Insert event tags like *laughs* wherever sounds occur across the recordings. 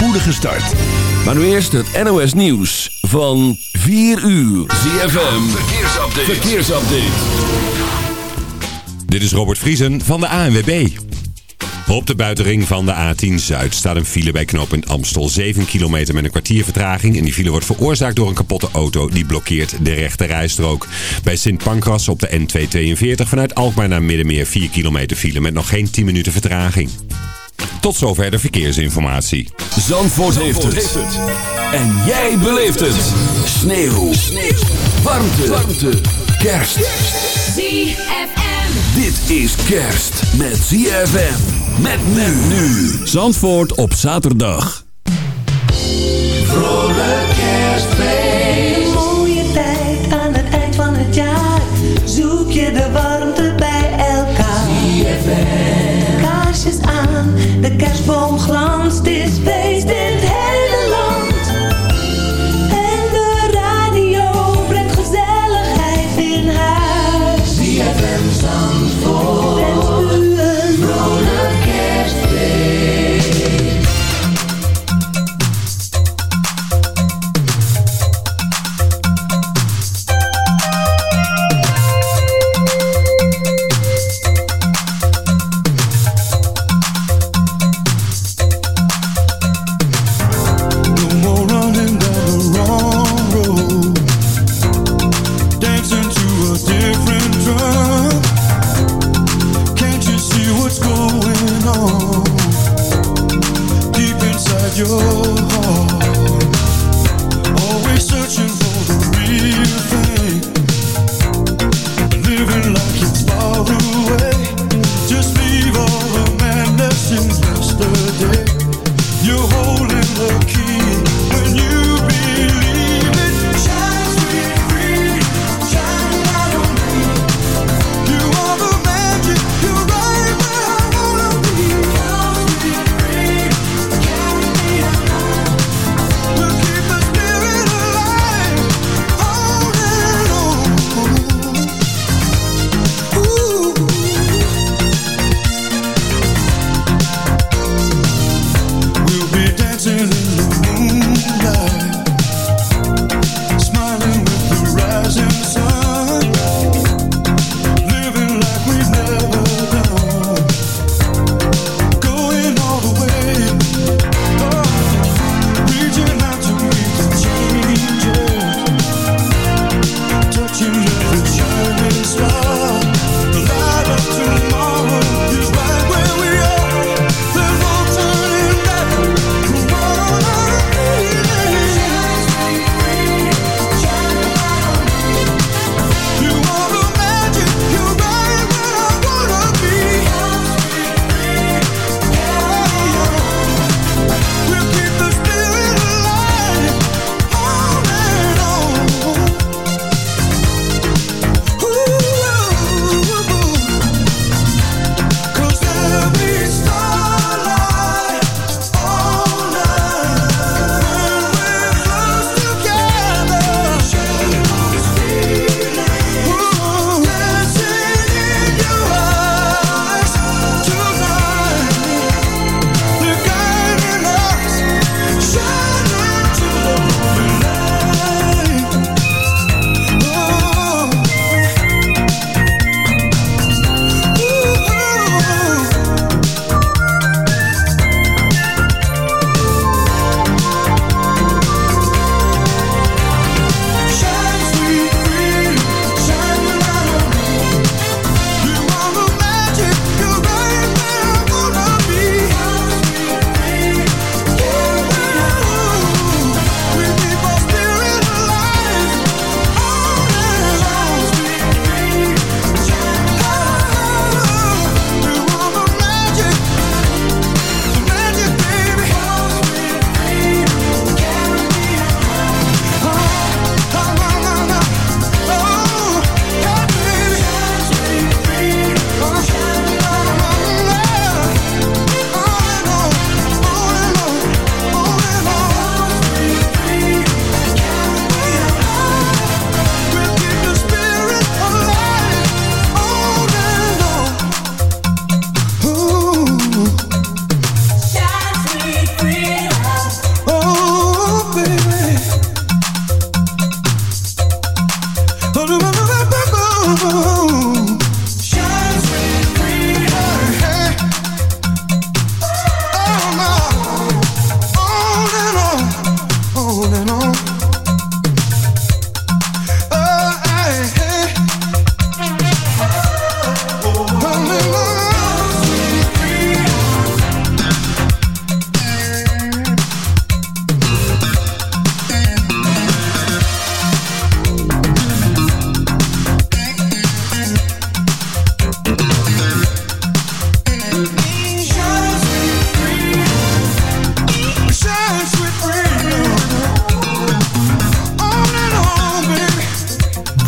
spoedige start. Maar nu eerst het NOS Nieuws van 4 uur. ZFM, verkeersupdate. verkeersupdate. Dit is Robert Vriesen van de ANWB. Op de buitenring van de A10 Zuid staat een file bij knooppunt Amstel. 7 kilometer met een kwartier vertraging. En die file wordt veroorzaakt door een kapotte auto. Die blokkeert de rechte rijstrook. Bij Sint Pancras op de N242 vanuit Alkmaar naar Middenmeer. 4 kilometer file met nog geen 10 minuten vertraging. Tot zover de verkeersinformatie. Zandvoort, heeft, het. En jij beleeft het. Sneeuw. Sneeuw. Warmte. Warmte. Kerst. ZFM. Dit is kerst met ZFM. Met men nu. Zandvoort op zaterdag. Vrolijk kerstfeest. Aan, de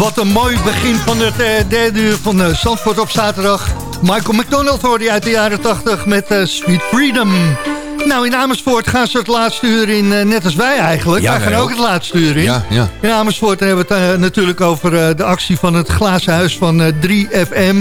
Wat een mooi begin van het uh, derde uur van uh, Zandvoort op zaterdag. Michael McDonald hoorde je uit de jaren 80 met uh, Sweet Freedom. Nou, in Amersfoort gaan ze het laatste uur in, net als wij eigenlijk. Ja, wij gaan ook. het laatste uur in. Ja, ja. In Amersfoort hebben we het natuurlijk over de actie van het glazen huis van 3FM.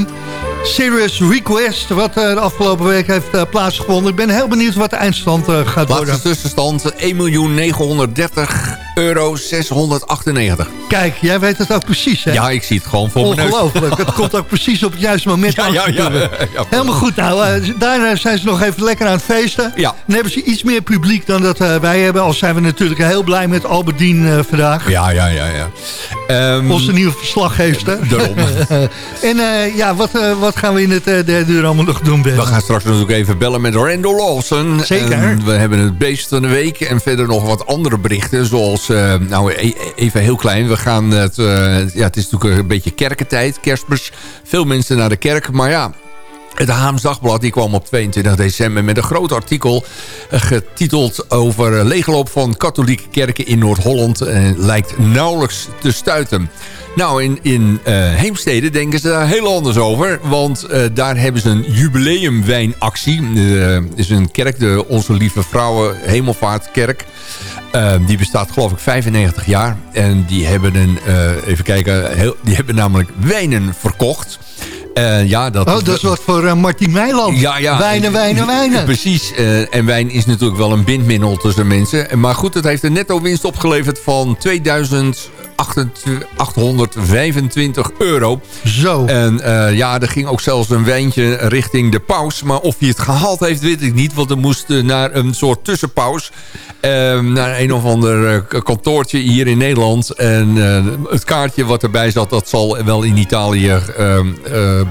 Serious Request, wat de afgelopen week heeft plaatsgevonden. Ik ben heel benieuwd wat de eindstand gaat worden. Laatste tussenstand 1.930 euro 698. Kijk, jij weet het ook precies, hè? Ja, ik zie het gewoon voor. Ongelooflijk. het komt ook precies op het juiste moment Ja, ja, ja, ja. Helemaal goed. Nou, uh, daarna zijn ze nog even lekker aan het feesten. Ja. Dan hebben ze iets meer publiek dan dat uh, wij hebben. Al zijn we natuurlijk heel blij met Albertine uh, vandaag. Ja, ja, ja. ja. Um, Onze nieuwe verslaggever. Daarom. *laughs* en ja, wat, wat gaan we in het derde uur allemaal nog doen, Ben? We gaan straks natuurlijk even bellen met Randall Lawson. Zeker. En we hebben het beest van de week. En verder nog wat andere berichten. Zoals, nou e even heel klein. We gaan het, ja, het is natuurlijk een beetje kerkentijd, kerstmis. Veel mensen naar de kerk, maar ja... Het Haams Dagblad die kwam op 22 december met een groot artikel... getiteld over leegloop van katholieke kerken in Noord-Holland... en lijkt nauwelijks te stuiten. Nou, in, in Heemstede denken ze daar heel anders over. Want daar hebben ze een jubileumwijnactie. Uh, is een kerk, de Onze Lieve Vrouwen Hemelvaartkerk. Uh, die bestaat geloof ik 95 jaar. En die hebben, een, even kijken, heel, die hebben namelijk wijnen verkocht. Uh, ja, dat, oh, dat is wat voor uh, Martin Meiland. Ja, ja. Wijnen, wijnen, wijnen. *laughs* Precies. En wijn is natuurlijk wel een bindmiddel tussen mensen. Maar goed, het heeft een netto winst opgeleverd van 2825 euro. Zo. En ja, er ging ook zelfs een wijntje richting de paus. Maar of hij het gehaald heeft, weet ik niet. Want er moest naar een soort tussenpaus. naar een of ander kantoortje hier in Nederland. En het kaartje wat erbij zat, dat zal wel in Italië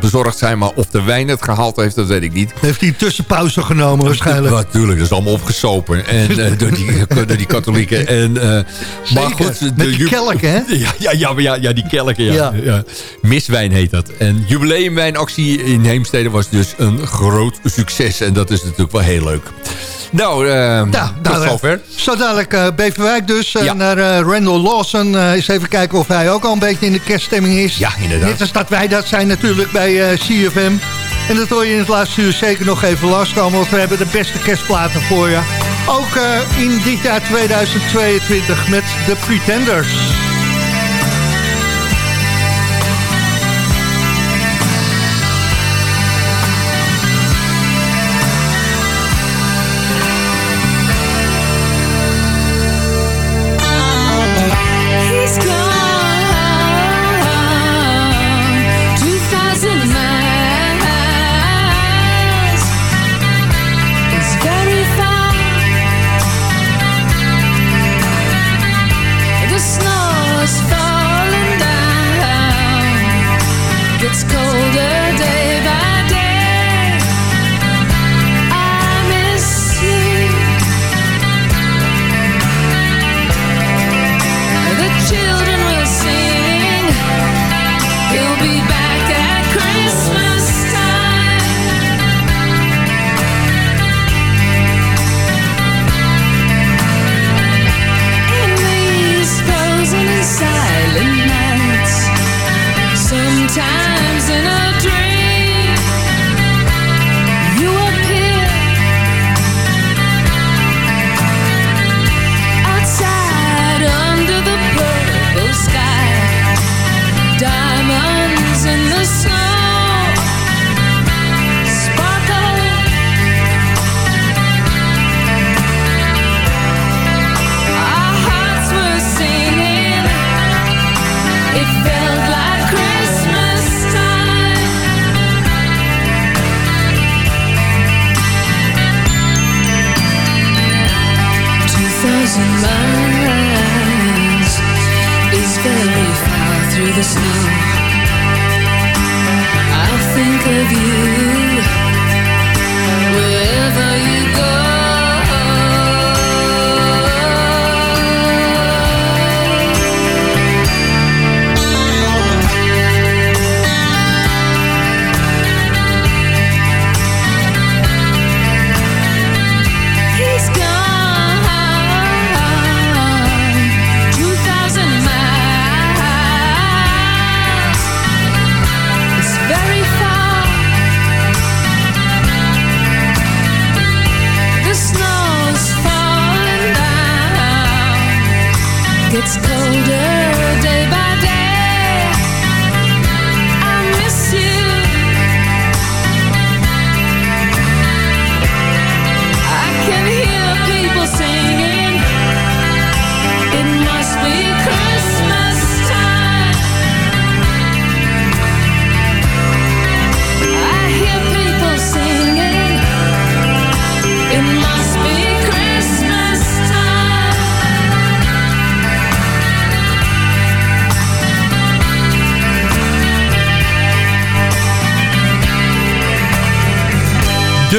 bezorgd zijn. Maar of de wijn het gehaald heeft, dat weet ik niet. Heeft hij een tussenpauze genomen waarschijnlijk? Natuurlijk, dat is allemaal opgesopen. En, door, die, *laughs* door die katholieken. En, maar goed, de Met die kelken, hè? Ja, ja, ja, ja, ja die kelken, ja. ja. ja. Miswijn heet dat. En jubileumwijnactie in Heemstede was dus een groot succes. En dat is natuurlijk wel heel leuk. Nou, uh, ja, tot nou, zover. Zo dadelijk uh, Beverwijk dus uh, Ja. naar Randall Lawson. eens even kijken of hij ook al een beetje in de kerststemming is. Ja, inderdaad. Net als dat wij dat zijn natuurlijk bij CFM. En dat hoor je in het laatste uur zeker nog even langskomen. Want we hebben de beste kerstplaten voor je. Ook in dit jaar 2022 met The Pretenders.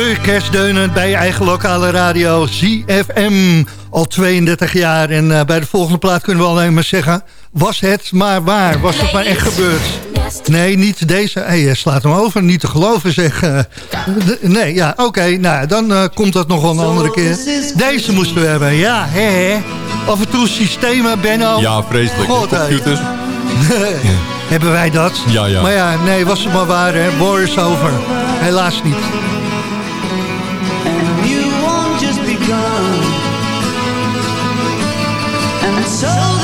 De kerstdeunen bij je eigen lokale radio ZFM. Al 32 jaar. En eh, bij de volgende plaat kunnen we alleen maar zeggen... Was het maar waar? Was het maar echt gebeurd? Nee, niet deze. Hey, je slaat hem over. Niet te geloven, zeg. Eh, nee, ja, oké. nou, dan eh, komt dat nog wel een andere keer. Deze moesten we hebben. Ja, hè, hè. Af en toe systemen, Benno. Ja, vreselijk. God, hey. Computers. *laughs* Hebben wij dat? Ja, ja. Maar ja, nee, was het maar waar, hè. War is over. Helaas niet. So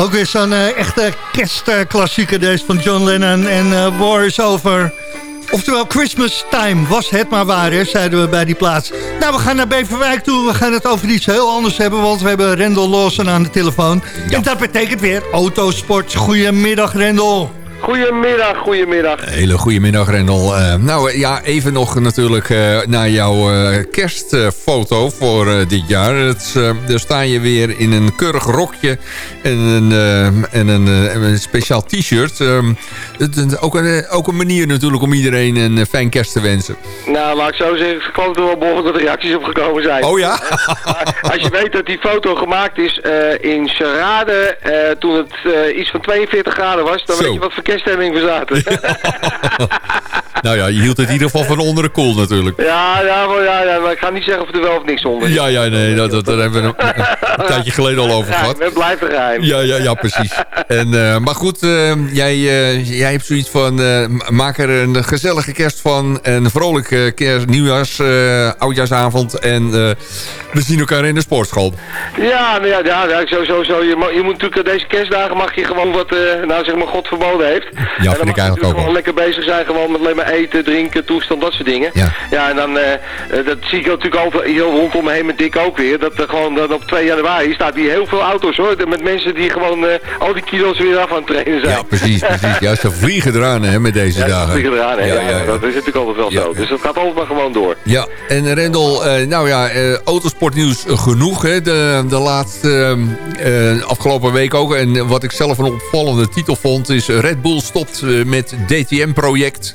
Ook weer zo'n eh, echte kerstklassieker deze van John Lennon en eh, War is Over. Oftewel Christmas Time, was het maar waar, hè, zeiden we bij die plaats. Nou, we gaan naar Beverwijk toe. We gaan het over iets heel anders hebben, want we hebben Rendel Lawson aan de telefoon. En dat betekent weer autosport. Goedemiddag, Rendel. Goedemiddag, goedemiddag. Hele goede middag, Rendel. Eh, nou eh, ja, even nog natuurlijk eh, naar jouw kerstfoto voor dit jaar. Het, daar sta je weer in een keurig rokje en een, en een, en een speciaal t-shirt. Ehm, ook, een, ook een manier natuurlijk om iedereen een fijn kerst te wensen. Nou, laat ik zo zeggen, ik geloof er wel behoorlijk wat reacties op gekomen zijn. Oh ja? *laughs* Als je weet dat die foto gemaakt is in Charade, toen het iets van 42 graden was, dan Zo. weet je wat voor kerststemming we zaten. *laughs* nou ja, je hield het in ieder geval van onder de koel natuurlijk. Ja, ja, maar, ja, ja, maar ik ga niet zeggen of er wel of niks onder is. Ja, ja, nee, dat, dat, daar hebben we een, een tijdje geleden al over gehad. Het blijft een geheim. Ja, ja, ja, precies. En, eh, maar goed, eh, jij, eh, jij hebt zoiets van... maak er een gezellige kerst van. Een vrolijke kerst, nieuwjaars, oudjaarsavond. En we zien elkaar in de sportschool. Ja, nou ja, ja, ja zo, zo, zo. Je, je moet natuurlijk deze kerstdagen mag je gewoon wat, nou zeg maar, God verboden heeft. en dan vind ik eigenlijk ook wel. gewoon lekker bezig zijn, gewoon met alleen maar eten, drinken, toestand, dat soort dingen. Ja. Ja, en dan, eh, eh, dat zie ik natuurlijk over, heel rondom me heen met Dick ook weer. Dat er gewoon dan op 2 januari staat hier heel veel auto's hoor. Met mensen die gewoon eh, al die kilo's weer af aan het trainen zijn. Ja, precies, precies. Ja, ze vliegen eraan hè, met deze Ja, dat dagen. vliegen eraan, hè. Ja, Ja. Dat is natuurlijk altijd wel zo. Dus dat gaat altijd maar gewoon door. Ja, en Rendel, nou ja, autosportnieuws genoeg. Hè? De, de laatste afgelopen week ook. En wat ik zelf een opvallende titel vond is... Red Bull stopt met DTM-project.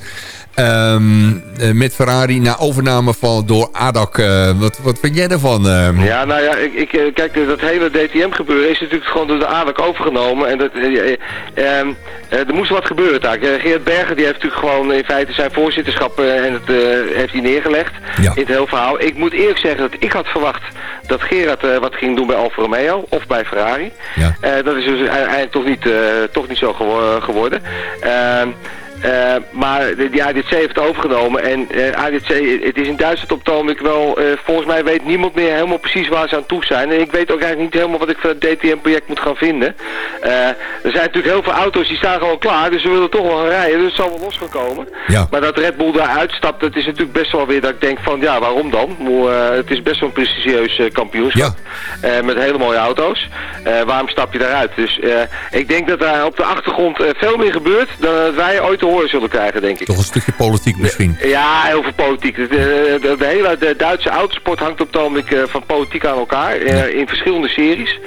Ehm, eh, met Ferrari na overname van, door ADAC. Eh, wat, wat vind jij daarvan? eh? Ja, nou ja, ik, ik, eh, kijk, dat hele DTM-gebeuren is natuurlijk gewoon door de ADAC overgenomen. En dat, eh, eh, ehm, eh, er moest wat gebeuren daar. Geert Berger die heeft natuurlijk gewoon in feite zijn voorzitterschap en het, eh, heeft hij neergelegd Ja. in het hele verhaal. Ik moet eerlijk zeggen dat ik had verwacht dat Gerard eh, wat ging doen bij Alfa Romeo of bij Ferrari. Ja. Eh, dat is dus uiteindelijk toch niet, eh, toch niet zo gewo- geworden. Eh, maar de, die ADC heeft het overgenomen en eh, ADC, het is in Duitsland op het ogenblik wel, eh, volgens mij weet niemand meer helemaal precies waar ze aan toe zijn. En ik weet ook eigenlijk niet helemaal wat ik van het DTM-project moet gaan vinden. Er zijn natuurlijk heel veel auto's die staan gewoon klaar, dus ze willen toch wel gaan rijden, dus het zal wel los gaan komen. Ja. Maar dat Red Bull daar uitstapt, dat is natuurlijk best wel weer dat ik denk van, ja, waarom dan? Het is best wel een prestigieus kampioenschap. Eh, met hele mooie auto's. Waarom stap je daaruit? Dus ik denk dat daar op de achtergrond veel meer gebeurt dan dat wij ooit te horen zullen krijgen, denk ik. Toch een stukje politiek misschien. Ja, heel veel politiek. De, de, hele de Duitse autosport hangt op het ogenblik eh, van politiek aan elkaar. eh, in verschillende series.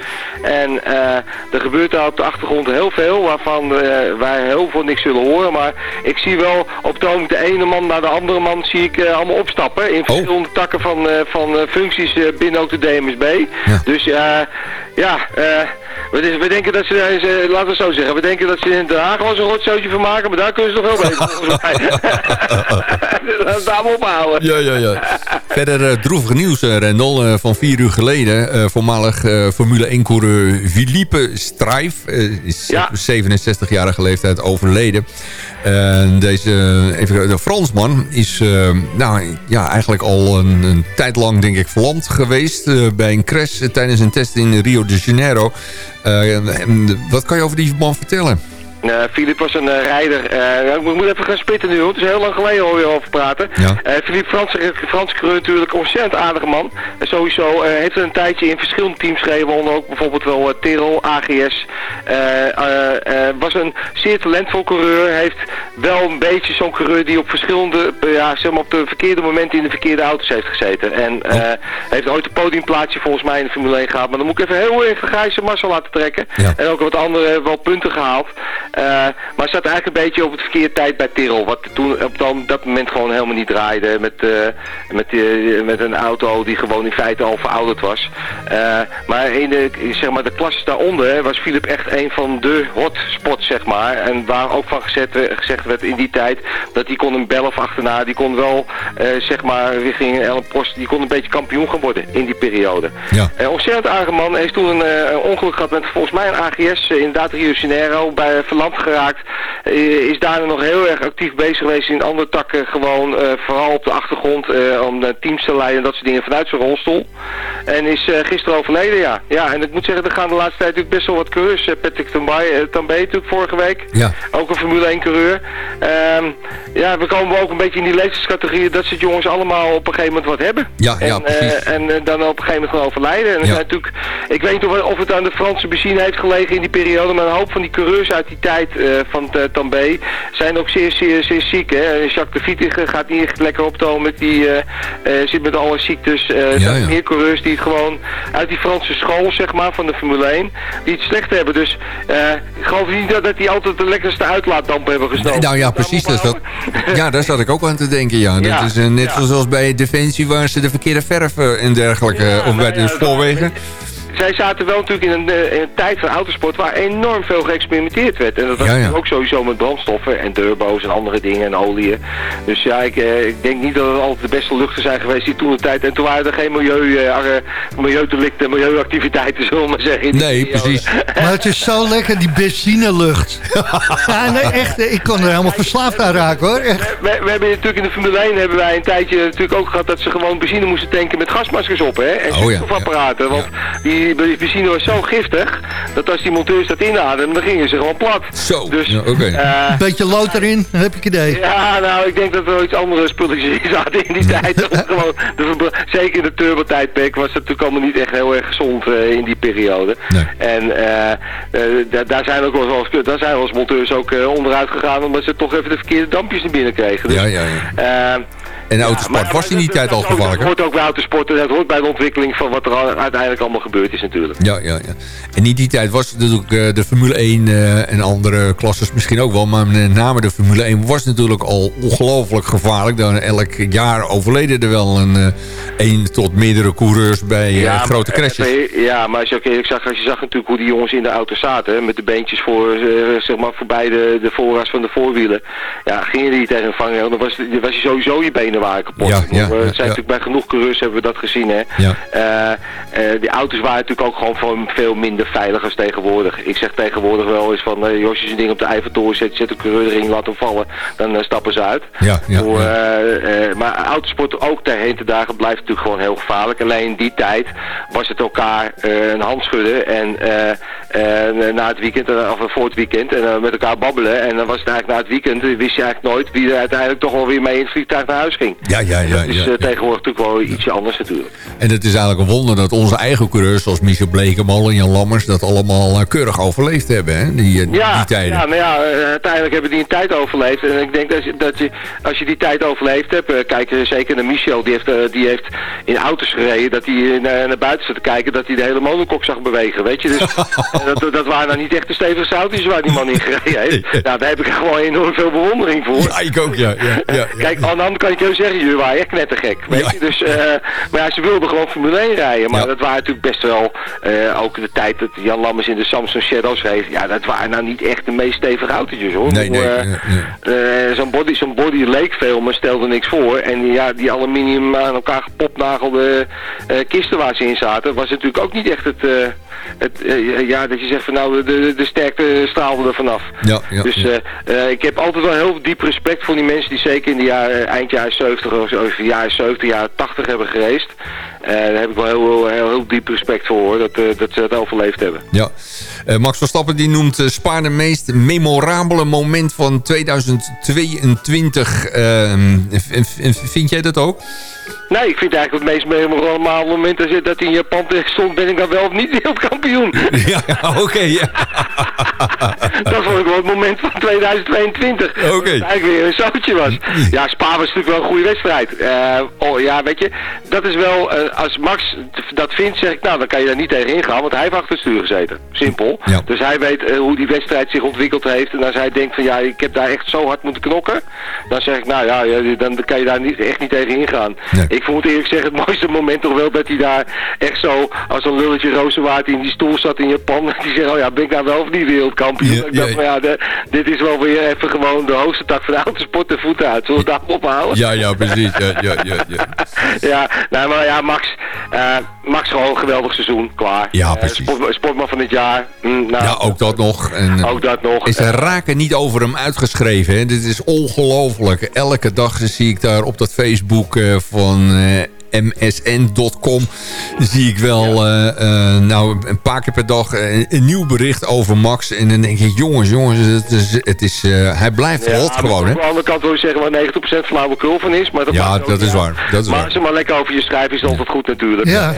En eh, er gebeurt daar op de achtergrond heel veel waarvan wij heel veel niks zullen horen. Maar ik zie wel op het ogenblik de ene man naar de andere man zie ik allemaal opstappen. In verschillende takken van, van functies binnen ook de DMSB. Ja. Dus ja, ja we, denken dat ze, ze- laten we het zo zeggen, we denken dat ze in Den Haag wel zo'n rotzootje van maken, maar daar kunnen ze nog wel beter volgens mij. *laughs* *laughs* Laten we ophouden. Ja, ja, ja. Verder eh, droevig nieuws, eh, Rendel. eh, van vier uur geleden. voormalig Formule 1-coureur Philippe Strijf. is Ja. op 67-jarige leeftijd overleden. En deze even, de Fransman is nou, ja, eigenlijk al een, een tijd lang denk ik verlamd geweest... bij een crash tijdens een test in Rio de Janeiro. Wat kan je over die man vertellen? Uh, Philippe was een eh, rijder. eh, ik moet even gaan spitten nu, hoor. het is heel lang geleden hoor je over praten. Ja. Eh, Philippe Frans, Frans coureur natuurlijk, een ontzettend aardige man. En sowieso eh, heeft hij een tijdje in verschillende teams gereden, onder ook bijvoorbeeld wel Terrell, AGS. Eh, eh, eh, was een zeer talentvol coureur, heeft wel een beetje zo'n coureur die op verschillende, eh, ja, zeg maar op de verkeerde momenten in de verkeerde auto's heeft gezeten. En eh, heeft ooit een podiumplaatsje volgens mij in de Formule 1 gehad. Maar dan moet ik even heel even Gijs Marcel laten trekken. Ja. En ook wat andere wel punten gehaald. Eh, maar zat eigenlijk een beetje op het verkeerde tijd bij Tirol. Wat toen op dan, dat moment gewoon helemaal niet draaide. Met, eh, met, eh, met een auto die gewoon in feite al verouderd was. Maar in de, zeg maar de klasse daaronder hè, was Philip echt een van de hotspots, zeg maar. En waar ook van gezet, gezegd werd in die tijd dat die kon een Belf achterna. Die kon wel, zeg maar, richting Ellen Prost, die kon een beetje kampioen gaan worden in die periode. Ja. Een ontzettend aardige man. Hij heeft toen een, ongeluk gehad met volgens mij een AGS, inderdaad Rio de Janeiro, bij verlamd geraakt. Eh, is daarna nog heel erg actief bezig geweest in andere takken, gewoon eh, vooral op de achtergrond eh, om teams te leiden en dat soort dingen vanuit zijn rolstoel. En is gisteren overleden, ja. Ja, en ik moet zeggen, er gaan de laatste tijd natuurlijk best wel wat coureurs. Patrick Tambay, Tambay natuurlijk vorige week. Ja. Ook een Formule 1 coureur. Ehm, ja, we komen ook een beetje in die leeftijdscategorie dat soort jongens allemaal op een gegeven moment wat hebben. Ja, ja, en, precies. eh, en dan op een gegeven moment gewoon overlijden. En Ja. zijn natuurlijk, ik weet niet of, of het aan de Franse benzine heeft gelegen in die periode, maar een hoop van die coureurs uit die tijd eh, van Tambay zijn ook zeer, zeer, zeer ziek. Hè? Jacques de Vietige gaat niet echt lekker op de ogenblik, die eh, eh, zit met alle ziektes. Er zijn meer coureurs die het gewoon uit die Franse school, zeg maar, van de Formule 1, die het slecht hebben. Dus ik geloof niet dat, dat die altijd de lekkerste uitlaatdamp hebben gesnoven. Nou ja, precies. Dat, ja, daar zat ik ook aan te denken, ja. Dat is net zoals bij Defensie waar ze de verkeerde verf en dergelijke, of bij nou de spoorwegen. Zij zaten wel natuurlijk in een, eh, in een tijd van autosport waar enorm veel geëxperimenteerd werd. En dat was Ja, ja. natuurlijk ook sowieso met brandstoffen en turbo's en andere dingen en oliën. Dus ja, ik, eh, ik denk niet dat het altijd de beste luchten zijn geweest die toen de tijd. En toen waren er geen milieu, eh, milieudelicten, milieuactiviteiten, *laughs* zullen we maar zeggen. Nee, precies. *laughs* Maar het is zo lekker, die benzinelucht. *laughs* ja, nee, echt. Ik kon er helemaal verslaafd aan raken, hoor. Echt. We, we hebben natuurlijk in de Formule 1 hebben wij een tijdje natuurlijk ook gehad dat ze gewoon benzine moesten tanken met gasmaskers op, hè? En Oh ja. Want die be- benzine was zo giftig dat als die monteurs dat inademden, dan gingen ze gewoon plat. Zo, Dus, ja, oké. eh, Beetje lood erin, dan heb ik idee. ja, nou, ik denk dat er wel iets andere spulletjes in zaten in die tijd. Gewoon, de, zeker in de turbo-tijdperk was het natuurlijk allemaal niet echt heel erg gezond eh, in die periode. Nee. En eh, eh, da- daar zijn ook wel eens, daar zijn wel eens monteurs ook eh, onderuit gegaan omdat ze toch even de verkeerde dampjes naar binnen kregen. Dus, Ja, ja, ja. En autosport maar- was in maar die dat- tijd dat al gevaarlijk, Dat hoort ook bij autosport en dat hoort bij de ontwikkeling van wat er al- uiteindelijk allemaal gebeurd is natuurlijk. Ja, ja, ja. En in die tijd was natuurlijk eh, de Formule 1 eh, en andere klasses misschien ook wel. Maar met name de Formule 1 was natuurlijk al ongelooflijk gevaarlijk. Dan elk jaar overleden er wel een, eh, één tot meerdere coureurs bij maar- grote crashes. eh, Ja, maar als je eerlijk zag, als je zag natuurlijk hoe die jongens in de auto zaten, hè, met de beentjes voor, zeg maar, voorbij de, de voorraad van de voorwielen. Ja, ging je die tegen vangen, dan was, dan was je sowieso je benen waren kapot. Ja, ja, we zijn natuurlijk bij genoeg coureurs hebben we dat gezien, hè. Eh, eh, die auto's waren natuurlijk ook gewoon van veel minder veilig als tegenwoordig. Ik zeg tegenwoordig wel eens van, joh, als je ding op de Eiffeltoren zet, zet de coureur erin, laat hem vallen, dan stappen ze uit. Ja, ja, Voor, maar autosport ook ter heen te dagen blijft natuurlijk gewoon heel gevaarlijk. Alleen in die tijd was het elkaar een hand schudden en na het weekend, of voor het weekend, en met elkaar babbelen. En dan was het eigenlijk na het weekend, wist je eigenlijk nooit wie er uiteindelijk toch wel weer mee in het vliegtuig naar huis ging. Ja, ja, ja. Dat ja, eh, ja. tegenwoordig natuurlijk wel ietsje anders natuurlijk. En het is eigenlijk een wonder dat onze eigen coureurs... zoals Michel Blekemolen en Jan Lammers... dat allemaal eh, keurig overleefd hebben, hè? Die, eh, Ja, die tijden. ja, maar ja, uiteindelijk hebben die een tijd overleefd. En ik denk dat je, dat je als je die tijd overleefd hebt, kijk zeker naar Michel, die heeft, die heeft in auto's gereden, dat hij naar, naar buiten zat te kijken, dat hij de hele monocoque zag bewegen, weet je. Dus *laughs* dat, dat waren nou niet echt de stevige auto's waar die man in gereden heeft. *laughs* Nou, daar heb ik gewoon enorm veel bewondering voor. Ja, ik ook, ja. ja, ja. Kijk, aan de kant kan je zeggen, jullie waren echt knettergek. Weet Ja. je? Dus, eh, maar ja, ze wilden gewoon Formule 1 rijden. Maar Ja. dat waren natuurlijk best wel, eh, ook de tijd dat Jan Lammers in de Samsung Shadows reed. Ja, dat waren nou niet echt de meest stevige autootjes hoor. Nee, nee, Eh, nee, nee. zo'n body, zo'n body leek veel, maar stelde niks voor. En ja, die aluminium aan elkaar gepopnagelde kisten waar ze in zaten, was natuurlijk ook niet echt het... het ja, dat je zegt van nou, de, de, sterkte straalde er vanaf. Ja, ja, dus ja. ik heb altijd wel heel diep respect voor die mensen die zeker in de jaren, eind jaren 70 of zo, de jaren 70, jaren 80 hebben gereisd. Eh, daar heb ik wel heel, heel, heel, heel diep respect voor hoor, dat, eh, dat ze het overleefd hebben. Ja. Eh, Max Verstappen die noemt Spa de meest memorabele moment van 2022. Ehm, vind jij dat ook? Nee, ik vind eigenlijk het meest memorabele moment dat, dat hij in Japan stond, ben ik dan wel of niet *laughs* wereldkampioen. ja, oké. ja. *laughs* dat vond ik wel het moment van 2022. Oké. Dat het eigenlijk weer een zootje was. Ja, Spa was natuurlijk wel een goede wedstrijd. Eh, oh, ja, weet je, dat is wel, eh, als Max dat vindt, zeg ik, nou, dan kan je daar niet tegen ingaan, want hij heeft achter het stuur gezeten. Simpel. Ja. Dus hij weet eh, hoe die wedstrijd zich ontwikkeld heeft. En als hij denkt van, ja, ik heb daar echt zo hard moeten knokken, dan zeg ik, nou ja, ja, dan kan je daar niet, echt niet tegen ingaan. Nee. Ik vond eerlijk gezegd het mooiste moment toch wel dat hij daar echt zo als een lulletje rozenwaard in die stoel zat in Japan. En die zegt, oh ja, ben ik nou wel of niet wereldkampioen? Ja, ik dacht ja. van ja, de- dit is wel weer even gewoon de hoogste tak van de autosport de voeten uit. Zullen we daar ophouden? ja, ja, precies. Ja, ja, ja, ja. *laughs* ja, nou, maar ja, Max, eh, Max gewoon een geweldig seizoen, klaar. Ja, Eh, precies. sport- sportman van het jaar. Hm, nou, ja, ook dat nog. En, eh, ook dat nog. is er raken niet over hem uitgeschreven. Hè? Dit is ongelooflijk. Elke dag zie ik daar op dat Facebook van eh, msn.com... zie ik wel eh, eh, nou, een paar keer per dag eh, een nieuw bericht over Max. En dan denk ik, jongens, jongens, het is, het is, eh, hij blijft Ja, hot gewoon. Hè? Aan de andere kant wil je zeggen waar 90% flauwekul van is. Maar dat Ja, dat is waar, dat is maar waar. als ze maar lekker over je schrijven is het altijd goed natuurlijk. Ja.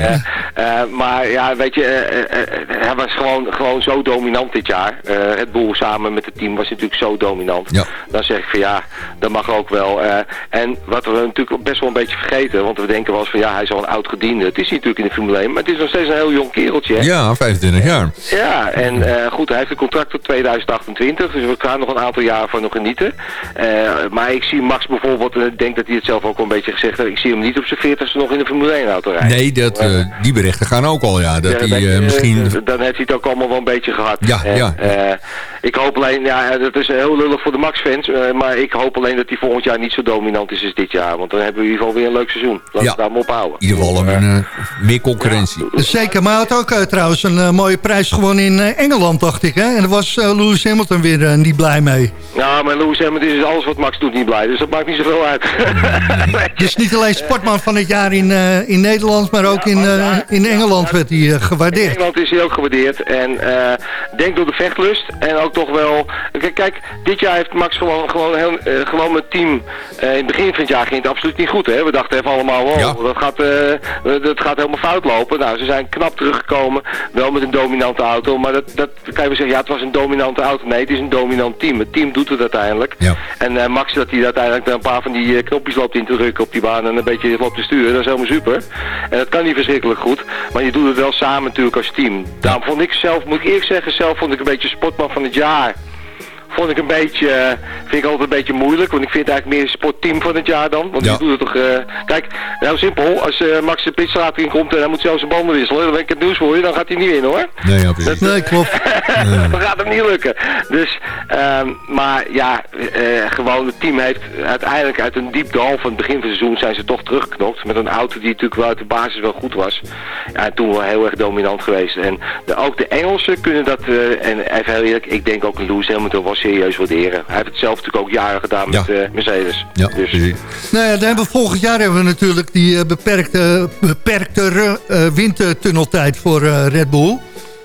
Maar ja, weet je, eh, eh, eh, hij was gewoon, gewoon zo dominant dit jaar. Eh Red Bull samen met het team was natuurlijk zo dominant. Ja. Dan zeg ik van ja, dat mag ook wel. Eh, en wat we natuurlijk best wel een beetje vergeten, want we denken wel van ja, hij is al een oud gediende. Het is hij natuurlijk in de Formule 1, maar het is nog steeds een heel jong kereltje. hè? Ja, 25 jaar. Ja, en eh, goed, hij heeft een contract tot 2028, dus we gaan nog een aantal jaren van nog genieten. Eh, maar ik zie Max bijvoorbeeld, en ik denk dat hij het zelf ook wel een beetje gezegd heeft, ik zie hem niet op zijn 40ste nog in de Formule 1 auto rijden. Nee, dat, eh, die berichten gaan ook al, ja. Dat Ja, eh, misschien... Dan heeft hij het ook allemaal wel een beetje gehad. Ja, En, ja. ik hoop alleen, ja, dat is heel lullig voor de Max-fans, maar ik hoop alleen dat hij volgend jaar niet zo dominant is als dit jaar. Want dan hebben we in ieder geval weer een leuk seizoen. Laten Ja. We daar maar op houden. In ieder geval een, eh, meer concurrentie. Zeker, maar hij had ook eh, trouwens een eh, mooie prijs gewonnen in Engeland, dacht ik. Hè? En daar was eh, Lewis Hamilton weer niet blij mee. Nou, maar Lewis Hamilton is alles wat Max doet niet blij, dus dat maakt niet zoveel uit. *laughs* Dus niet alleen sportman van het jaar in, eh, in Nederland, maar ook in, eh, in Engeland werd hij eh, In gewaardeerd. Engeland is hij ook gewaardeerd. En eh denk door de vechtlust. En ook toch wel... Kijk, kijk dit jaar heeft Max gewoon, gewoon, heel, gewoon met team... eh, in het begin van het jaar ging het absoluut niet goed. Hè? We dachten even allemaal, wow, Ja. dat, gaat, eh, dat gaat helemaal fout lopen. Nou, ze zijn knap teruggekomen. Wel met een dominante auto. Maar dat, dat kan je wel zeggen, ja, het was een dominante auto. Nee, het is een dominant team. Het team doet het uiteindelijk. Ja. En eh, Max, dat hij uiteindelijk een paar van die eh, knopjes loopt in te drukken op die baan en een beetje loopt te sturen, dat is helemaal super. En dat kan niet verschrikkelijk goed, maar je doet het wel samen natuurlijk als team. Daarom vond ik zelf, moet ik eerlijk zeggen, zelf vond ik een beetje sportman van het jaar. Vond ik een beetje, eh, vind ik altijd een beetje moeilijk, want ik vind het eigenlijk meer sportteam van het jaar dan. Want Ja. die doet het toch, eh, kijk, nou simpel, als eh, Max de pitstraat in komt en hij moet zo zijn banden wisselen, dan ben ik het nieuws voor je, dan gaat hij niet in hoor. Nee, ja, precies. Nee, klopt. *laughs* dat gaat hem niet lukken. Dus, ehm, maar ja, gewoon het team heeft uiteindelijk uit een diep dal van het begin van het seizoen zijn ze toch teruggeknopt. Met een auto die natuurlijk wel uit de basis wel goed was. Ja, en toen wel heel erg dominant geweest. En de, ook de Engelsen kunnen dat, en even heel eerlijk, ik denk ook Lewis Hamilton wel serieus waarderen. Hij heeft het zelf natuurlijk ook jaren gedaan met Ja. eh, Mercedes. Ja, dus, precies. Nou ja, dan hebben we volgend jaar hebben we natuurlijk die eh, beperkte, beperkte eh, windtunneltijd voor Red Bull.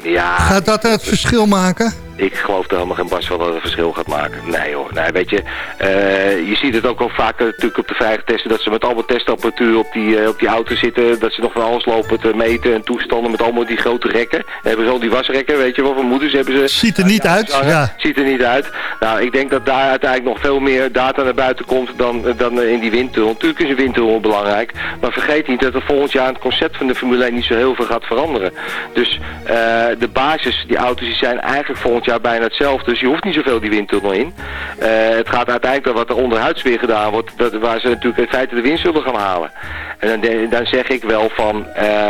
ja, Gaat dat het verschil maken? Ik geloof er helemaal geen bas van dat het een verschil gaat maken. Nee hoor. Nee, weet je, eh, je ziet het ook al vaker natuurlijk op de veilige testen dat ze met allemaal testapparatuur op die, eh, op die auto zitten. Dat ze nog van alles lopen te meten en toestanden met allemaal die grote rekken. Dan hebben ze al die wasrekken, weet je wel, van moeders hebben ze. Ziet er niet uit, ja. Ziet er niet uit. Nou, ik denk dat daar uiteindelijk nog veel meer data naar buiten komt dan, dan in die windtunnel. Natuurlijk is een windtunnel belangrijk. Maar vergeet niet dat er volgend jaar het concept van de Formule 1 niet zo heel veel gaat veranderen. Dus eh, de basis, die auto's, die zijn eigenlijk volgend jaar bijna hetzelfde. Dus je hoeft niet zoveel die windtunnel in. Eh, het gaat uiteindelijk wat er onderhuids weer gedaan wordt. Dat, waar ze natuurlijk in feite de winst zullen gaan halen. En dan, dan zeg ik wel van, eh,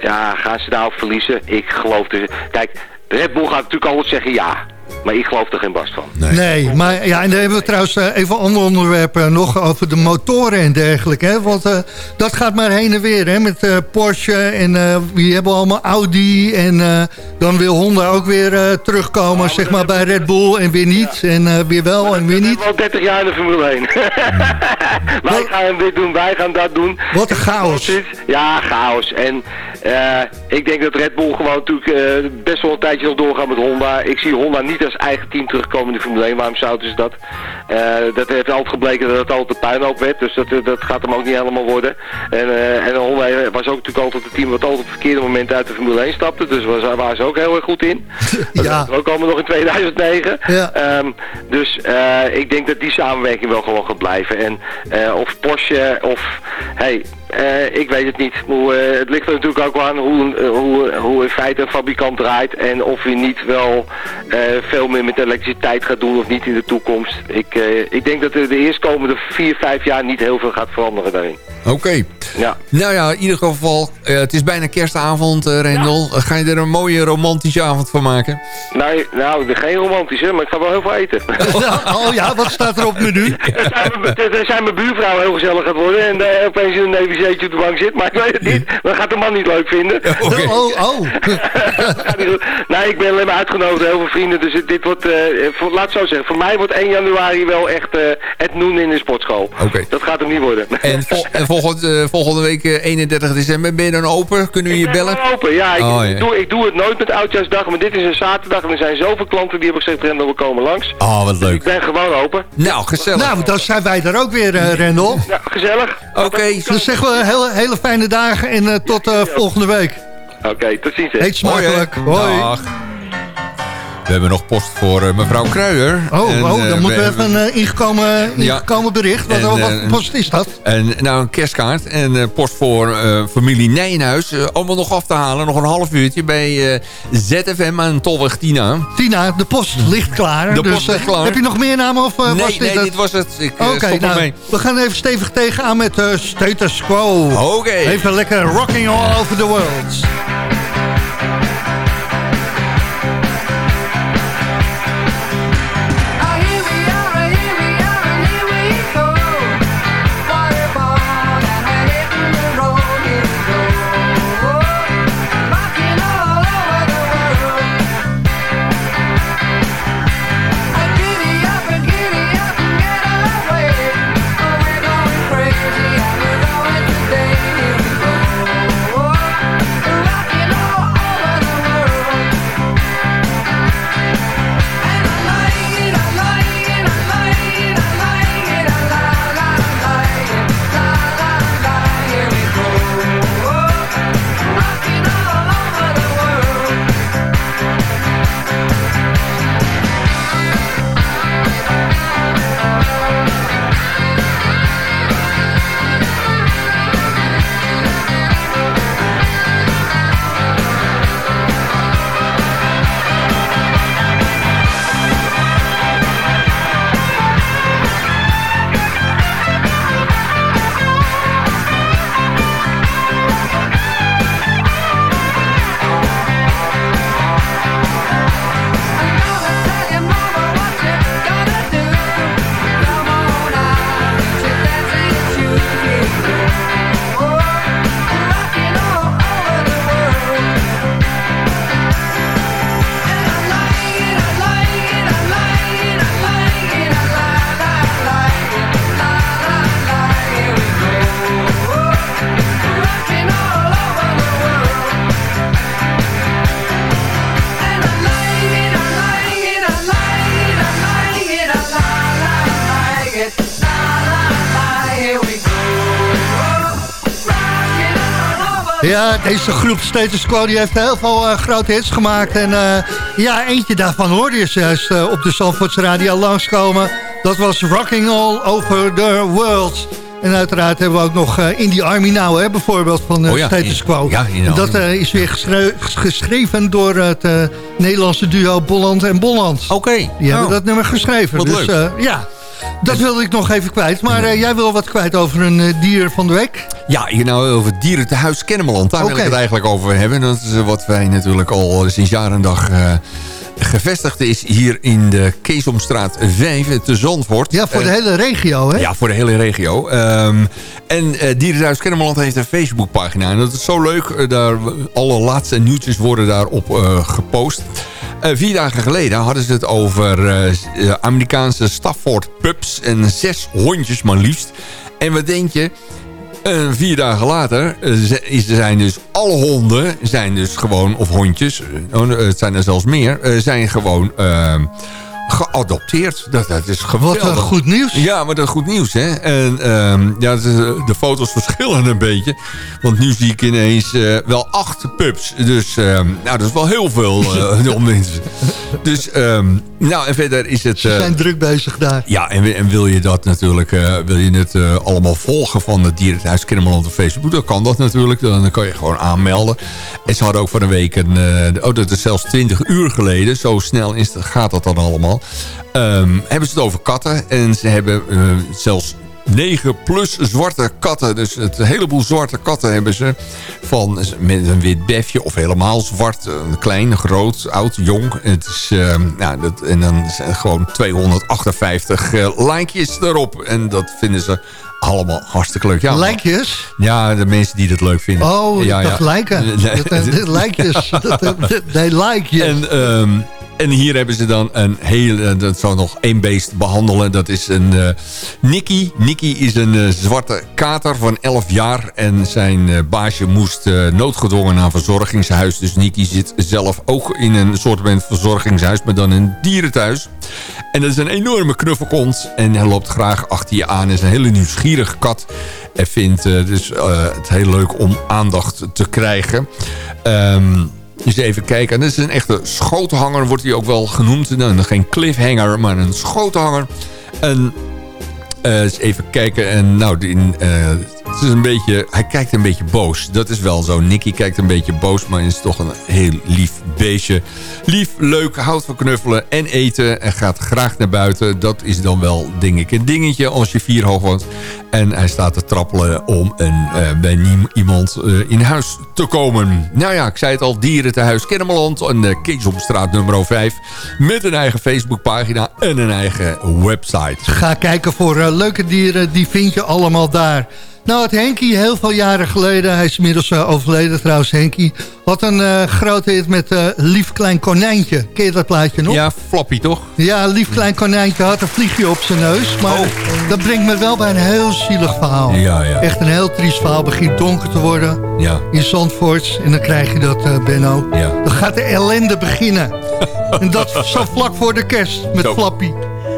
ja, gaan ze daarop verliezen? Ik geloof er... Kijk, Red Bull gaat natuurlijk altijd zeggen ja. Maar ik geloof er geen bast van. Nee, maar ja, en dan hebben we trouwens eh, even een ander onderwerp eh, nog over de motoren en dergelijke. Hè? Want eh, dat gaat maar heen en weer hè? met Porsche en eh, wie hebben allemaal Audi. En eh, dan wil Honda ook weer eh, terugkomen zeg maar, bij Red Bull en weer niet. En eh, weer wel en weer We niet. hebben al 30 jaar in de Formule 1. *laughs* wij gaan dit doen, wij gaan dat doen. Wat een chaos. Ja, chaos. En eh, ik denk dat Red Bull gewoon natuurlijk eh, best wel een tijdje nog doorgaan met Honda. Ik zie Honda niet als eigen team terugkomen in de Formule 1. Waarom zouden ze dat? Eh, dat heeft altijd gebleken dat het altijd een puinhoop werd. Dus dat, dat gaat hem ook niet helemaal worden. En, eh, en Honda was ook natuurlijk altijd het team wat altijd op het verkeerde moment uit de Formule 1 stapte. Dus was, daar waren ze ook heel erg goed in. *laughs* Ja. we ook allemaal nog in 2009. Ja. Ehm, dus ik denk dat die samenwerking wel gewoon gaat blijven. En of Porsche of... Hey, eh, ik weet het niet. Hoe, eh, het ligt er natuurlijk ook aan hoe, eh, hoe, hoe in feite een fabrikant draait. En of hij niet wel eh, veel meer met elektriciteit gaat doen of niet in de toekomst. Ik, eh, ik denk dat er de eerstkomende vier, vijf jaar niet heel veel gaat veranderen daarin. Oké. Ja. Nou ja, in ieder geval, eh, het is bijna kerstavond, eh Rendel. Ga je er een mooie romantische avond van maken? Nou, nou, geen romantische, maar ik ga wel heel veel eten. *laughs* oh ja, wat staat er op het menu? *laughs* Er zijn mijn- Er zijn mijn buurvrouw heel gezellig aan het worden en eh, opeens in een nevenzeetje op de bank zit, maar ik weet het niet. Dat gaat de man niet leuk vinden. Oh, oh. *laughs* Goed. nee, ik ben alleen maar uitgenodigd, heel veel vrienden, dus dit wordt, eh, voor, laat het zo zeggen, voor mij wordt 1 januari wel echt eh, het noen in de sportschool. Oké. Dat gaat hem niet worden. En, vol- en volgende, eh, volgende week, eh, 31 december, ben je dan open? Kunnen we je Ik ben bellen? open, ja. Ik, Oh, ja. Doe, ik doe het nooit met Oudjaarsdag, maar dit is een zaterdag en er zijn zoveel klanten die hebben gezegd, Rendel, we komen langs. Oh, wat Ik leuk. ben gewoon open. Nou, gezellig. Nou, dan zijn wij er ook weer, Rendel. Ja, gezellig. Oké, Dus zeggen we hele, hele fijne dagen en eh, tot eh, volgende week. Oké, tot ziens. Eet smakelijk. Hoi. Dag. We hebben nog post voor eh, mevrouw Kruijer. Oh, En, oh eh, dan moeten we even een eh, ingekomen, Ja. ingekomen bericht. Wat, En, wat post is dat? En nou, een kerstkaart en post voor familie Nijenhuis. Allemaal nog af te halen. Nog een half uurtje bij ZFM aan Tolweg Tina. Tina, de post ligt klaar. De dus, post ligt klaar. Heb je nog meer namen of nee, was dit nee, het? dit was het. Ik Oké, nou, ermee. we gaan even stevig tegenaan met Status Quo. Oké. Even lekker rocking all over the world. Ja, deze groep Status Quo die heeft heel veel eh, grote hits gemaakt. En eh, ja, eentje daarvan hoorde je juist eh, op de Zandvoorts Radio langskomen. Dat was Rocking All Over The World. En uiteraard hebben we ook nog eh, In The Army Now, hè, bijvoorbeeld, van eh, Oh ja, Status Quo. ja, En dat eh, is weer geschre- geschreven door het eh, Nederlandse duo Bolland en Bolland. Oké. Die hebben Oh. dat nummer geschreven. Wat dus leuk. eh, ja, dat wilde ik nog even kwijt. Maar eh, jij wil wat kwijt over een eh, dier van de week? Ja, hier nou over het dierentehuis Kennemerland. Daar wil Oké. ik het eigenlijk over hebben. Dat is eh, wat wij natuurlijk al sinds jaar en dag eh, gevestigd is hier in de Keesomstraat 5 te Zandvoort. Ja, voor de Eh, hele regio, hè? Ja, voor de hele regio. Ehm, en eh Dierenhuis Kennemerland heeft een Facebookpagina. En dat is zo leuk. Eh, daar, alle laatste nieuwtjes worden daarop eh gepost. Eh, vier dagen geleden hadden ze het over eh, eh, Amerikaanse Stafford pups. En zes hondjes maar liefst. En wat denk je? Eh, vier dagen later eh, zijn dus alle honden, zijn dus gewoon, of hondjes, eh, oh, het zijn er zelfs meer, zijn gewoon ehm, geadopteerd. Dat, dat is Wat een goed nieuws. Ja, maar dat is goed nieuws, hè? En ehm, ja, de, foto's *laughs* verschillen een beetje. Want nu zie ik ineens wel acht pups. Dus, ehm, nou, dat is wel heel veel *laughs* om mensen. Dus, ehm, nou, en verder is het... Ze eh, zijn druk bezig daar. ja, en, en wil je dat natuurlijk, eh, wil je het eh, allemaal volgen van het Dierenhuis Kennemerland op Facebook, dan kan dat natuurlijk. Dan kan je gewoon aanmelden. En ze hadden ook van een week een, eh, oh dat is zelfs 20 uur geleden, zo snel is, gaat dat dan allemaal. Ehm, hebben ze het over katten en ze hebben eh, zelfs 9 plus zwarte katten. Dus het een heleboel zwarte katten hebben ze. Van met een wit befje of helemaal zwart. Een klein, groot, oud, jong. Het is, nou, dat, en dan zijn er gewoon 258 eh, likejes erop. En dat vinden ze allemaal hartstikke leuk. Ja, Lijkjes? Ja, de mensen die dat leuk vinden. Oh, ja, dacht lijken. Nee. Eh, lijkjes. Eh, like you. En, ehm, en hier hebben ze dan een hele... Dat zou nog één beest behandelen. Dat is een eh Nicky. Nicky is een eh, zwarte kater van 11 jaar. En zijn eh, baasje moest eh, noodgedwongen naar een verzorgingshuis. Dus Nicky zit zelf ook in een soort van verzorgingshuis. Maar dan een dierenthuis. En dat is een enorme knuffelkont. En hij loopt graag achter je aan. Is een hele nieuwsgierige kat. En vindt eh, dus eh, het heel leuk om aandacht te krijgen. Ehm Dus even kijken. En dit is een echte schotenhanger, wordt hij ook wel genoemd. Nou, geen cliffhanger, maar een schotenhanger. En eh, eens even kijken. En nou, die, eh, het is een beetje, hij kijkt een beetje boos. Dat is wel zo. Nicky kijkt een beetje boos, maar is toch een heel lief beestje. Lief, leuk, houdt van knuffelen en eten. En gaat graag naar buiten. Dat is dan wel dingetje dingetje als je vier hoog woont. En hij staat te trappelen om een, uh, bij iemand uh, in huis te komen. Nou ja, ik zei het al, dieren te huis Kennemerland. En de Keesomstraat nummer 5. Met een eigen Facebookpagina en een eigen website. Ga kijken voor uh, leuke dieren, die vind je allemaal daar. Nou, het Henkie, heel veel jaren geleden... hij is inmiddels uh, overleden trouwens, Henkie... had een uh, grote hit met uh, Lief Klein Konijntje. Ken je dat plaatje nog? Ja, Floppy toch? Ja, Lief Klein Konijntje had een vliegje op zijn neus. Maar oh. dat brengt me wel bij een heel zielig verhaal. Ja, ja. Echt een heel triest verhaal. begint donker te worden ja. in Zandvoort. En dan krijg je dat, Benno. Ja. Dan gaat de ellende beginnen. *laughs* en dat zo vlak voor de kerst met. Flappy.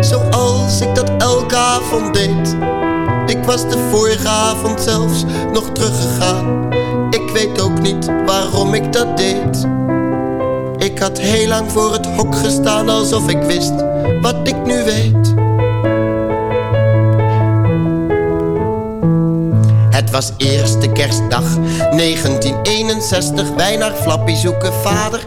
Zoals ik dat elke avond deed. Ik was de vorige avond zelfs nog teruggegaan. Ik weet ook niet waarom ik dat deed. Ik had heel lang voor het hok gestaan alsof ik wist wat ik nu weet. Het was eerste kerstdag 1961. Wij naar Flappy zoeken vader.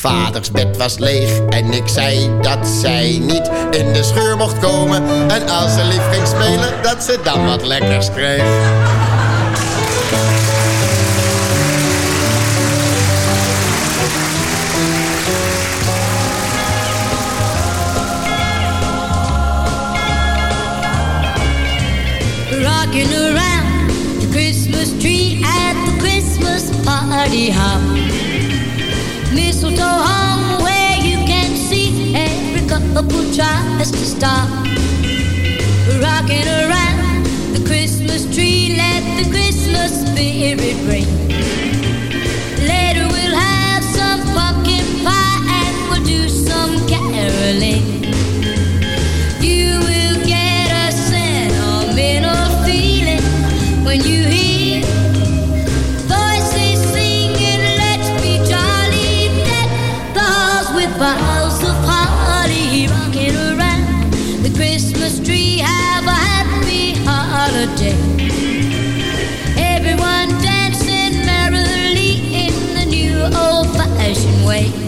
Vaders bed was leeg en ik zei dat zij niet in de scheur mocht komen. En als ze lief ging spelen, dat ze dan wat lekkers kreeg. Rocking around the Christmas tree at the Christmas party hop. Mistletoe hung where you can see every couple tries to stop. Rocking around the Christmas tree, let the Christmas spirit ring. Later we'll have some pumpkin pie and we'll do some caroling. 因为。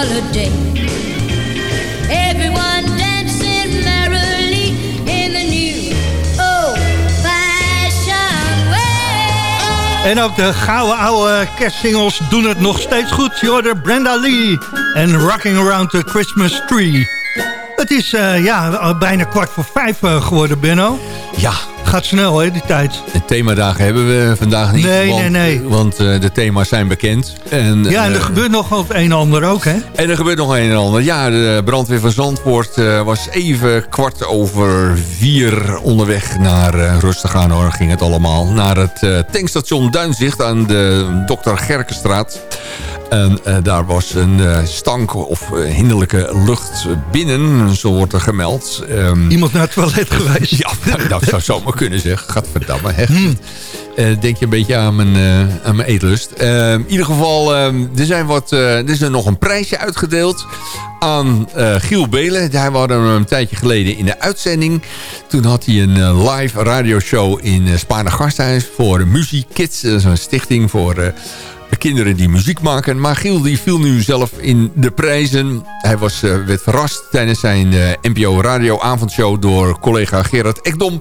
Holiday. Everyone dancing merrily in the new old-fashioned way. En ook de gouden oude kerstsingles doen het nog steeds goed. Je hoorde Brenda Lee en Rocking Around the Christmas Tree. Het is eh, ja, bijna kwart voor vijf eh, geworden, Benno. Ja, Gaat snel, hè, die tijd. de themadagen hebben we vandaag niet. Nee, want, nee, nee. Want eh, de thema's zijn bekend. En, Ja, en er eh, gebeurt nog wel het een en ander ook, hè? En er gebeurt nog een en ander. Ja, de brandweer van Zandvoort eh, was even kwart over vier onderweg naar rust te gaan. Hoor, ging het allemaal. Naar het eh, tankstation Duinzicht aan de Dr. Gerkenstraat. En eh, daar was een eh, stank of eh, hinderlijke lucht binnen, zo wordt er gemeld. Ehm, Iemand naar het toilet geweest. *laughs* ja, nou, dat zou zomaar kunnen zeggen. Gadverdamme, hè. Eh, denk je een beetje aan mijn, eh, aan mijn eetlust. Eh, in ieder geval, eh, er, zijn wat, er is er nog een prijsje uitgedeeld aan Giel Belen. Hij was hem een tijdje geleden in de uitzending. Toen had hij een live radioshow in uh, Spaarne Gasthuis voor Muziek Kids. Dat is een stichting voor... de kinderen die muziek maken. Maar Giel die viel nu zelf in de prijzen. Hij was, werd verrast tijdens zijn NPO Radio avondshow door collega Gerard Ekdom.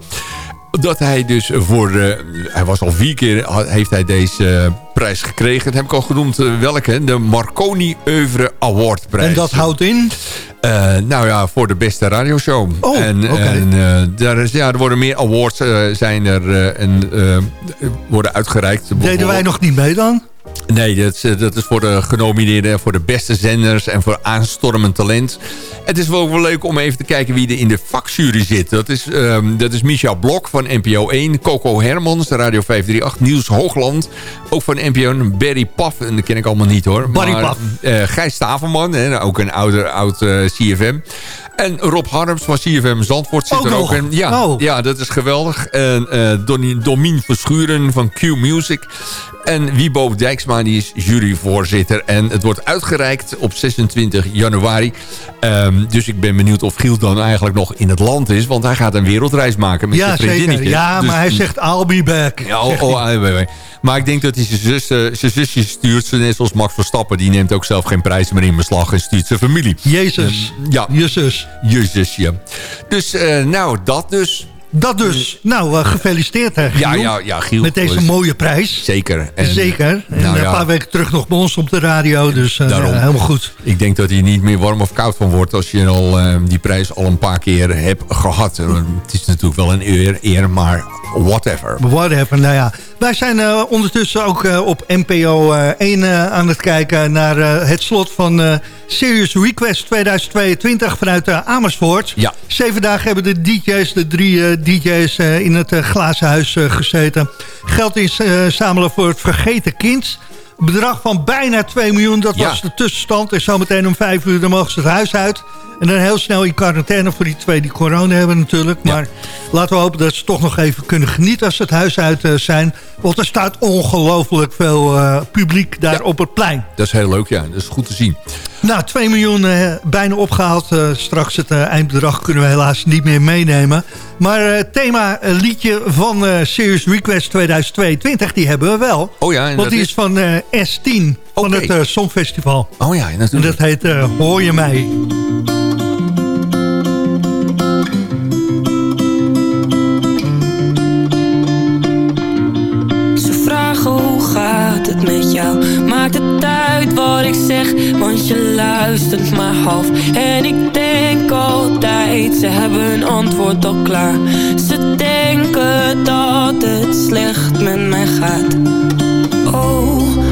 Dat hij dus voor... de hij was al vier keer... heeft hij deze eh, prijs gekregen. Dat heb ik al genoemd. eh, welke? De Marconi Oeuvre Award prijs. En dat houdt in? Eh, nou ja, voor de beste radioshow. Oh, en, eh, daar is, ja, er worden meer awards eh, zijn er, eh, en, eh, worden uitgereikt. Deden wij nog niet mee dan? Nee, dat is, eh, dat is voor de genomineerden, voor de beste zenders en voor aanstormend talent. Het is wel, wel leuk om even te kijken wie er in de vakjury zit. Dat is, ehm, dat is Micha Blok van NPO 1, Coco Hermans, de Radio 538, Niels Hoogland, ook van NPO, en Barry Paf, en dat ken ik allemaal niet hoor. Barry maar, Paf. eh, Gijs Stavelman, hè, ook een ouder, oud eh, CFM. En Rob Harms van CFM Zandvoort zit Ook er ook in. Ja, Oh. ja, dat is geweldig. En Donnie- Domien Verschuren van Q Music. En Wiebo Dijksma, die is juryvoorzitter. En het wordt uitgereikt op 26 januari. Ehm, dus ik ben benieuwd of Giel dan eigenlijk nog in het land is. Want hij gaat een wereldreis maken met Ja, zijn zeker. vriendinnetje. Ja, Dus- maar hij zegt I'll be back. ja, oh, oh. Maar ik denk dat hij zijn, zus, eh, zijn zusje stuurt. Net zoals Max Verstappen. Die neemt ook zelf geen prijzen meer in beslag. En stuurt zijn familie. Jezus. Ja. Jezus. Jezus, ja. Dus, eh, nou, dat dus. Dat dus. Nou, eh, gefeliciteerd hè, Giel. Ja, ja, ja, Giel. Met deze mooie prijs. Zeker. En, Zeker. En nou een ja. paar weken terug nog bij ons op de radio. Dus eh, Daarom. helemaal goed. Ik denk dat hij niet meer warm of koud van wordt... als je al eh, die prijs al een paar keer hebt gehad. Eh, Het is natuurlijk wel een eer, eer maar whatever. Whatever, nou ja. Wij zijn eh, ondertussen ook eh, op NPO eh, 1 eh, aan het kijken naar het slot van Serious Request 2022 vanuit Amersfoort. Ja. Zeven dagen hebben de DJ's, de drie DJ's in het glazen huis gezeten. Geld inzamelen voor het vergeten kind. Bedrag van bijna 2 miljoen, dat Ja. was de tussenstand. En zometeen om 5 uur dan mogen ze het huis uit. En dan heel snel in quarantaine voor die twee die corona hebben natuurlijk. Maar laten we hopen dat ze toch nog even kunnen genieten als ze het huis uit eh, zijn. Want er staat ongelooflijk veel eh, publiek daar Ja. op het plein. Dat is heel leuk, ja. Dat is goed te zien. Nou, 2 miljoen eh, bijna opgehaald. Eh, straks het eindbedrag kunnen we helaas niet meer meenemen. Maar het thema liedje van Serious Request 2022, die hebben we wel. Oh ja, en Want die is- is van S10, van het eh, Songfestival. Oh ja, En dat heet eh, Hoor je mij? Ze vragen hoe gaat het met jou? Maakt het uit wat ik zeg Want je luistert maar half. En ik denk altijd Ze hebben een antwoord al klaar. Ze denken dat het slecht met mij gaat. Oh,